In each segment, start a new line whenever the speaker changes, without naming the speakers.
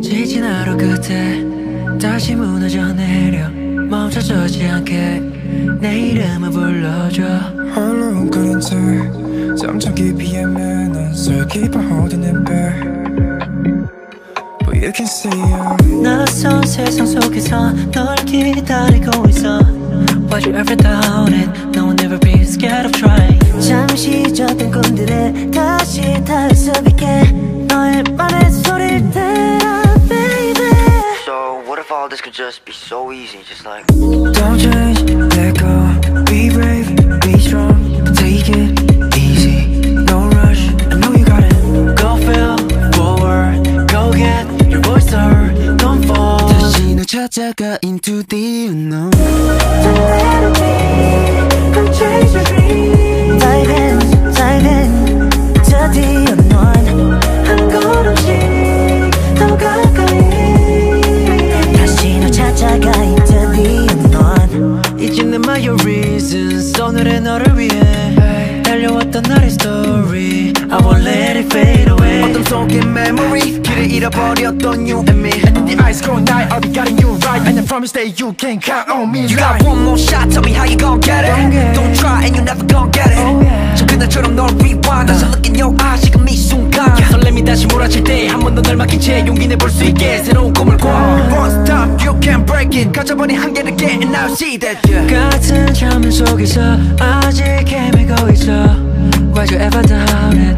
지진 하루 끝에 다시 무너져 내려 멈춰서지 않게 내 이름을 불러줘.
홀로 웅크린 채 점점 깊이 헤매는 슬기파 호드는 배. But you can see I'm
낯선 세상 속에서 널 기다리고 있어 Why'd you ever doubt it? No one ever be scared of trying
잠시 졌던 꿈들에 다시 닿을 수 있게 너의 맘의 소리를 들어 baby
So what if all this could just be so easy, just like
Don't change, let go Be brave, 찾아가 into the unknown
Don't let it be Come chase your dream Dive in, dive in To the unknown 한 걸음씩 더 가까이 다시 널 찾아가 into the unknown
이제는 my reasons 오늘의 너를 위해 달려왔던 나의 story I won't let it fade away
어둠 속의 memory 길을 잃어버렸던 you and me And the eyes grow night I'll be guiding you right And I promise that you can count on me You got one more shot Tell me how you gon' get it Don't try and you never gon' get it 저 그날처럼 널 rewind 다시 look in your eyes 지금 이 순간 설렘이 다시 몰아칠 때 한 번 더 널 맡긴 채 용기 내볼 수 있게 새로운 꿈을 꿔 One stop you can't break it 가져버린 한계를 깨 And now see that yeah.
같은 잠을 속에서 아직 헤매고 있어 Why'd you ever doubt it?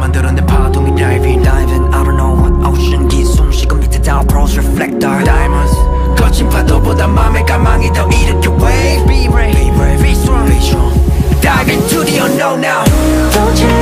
만들어낸 파동이 diving
Diving, I don't know what ocean 긴 숨쉬고 밑에 down pros reflector
Diamonds 거친 파도보다 맘의 까망이 더 일으켜 wave Be brave, be, brave, be strong, be strong Dive into the unknown now
Don't change,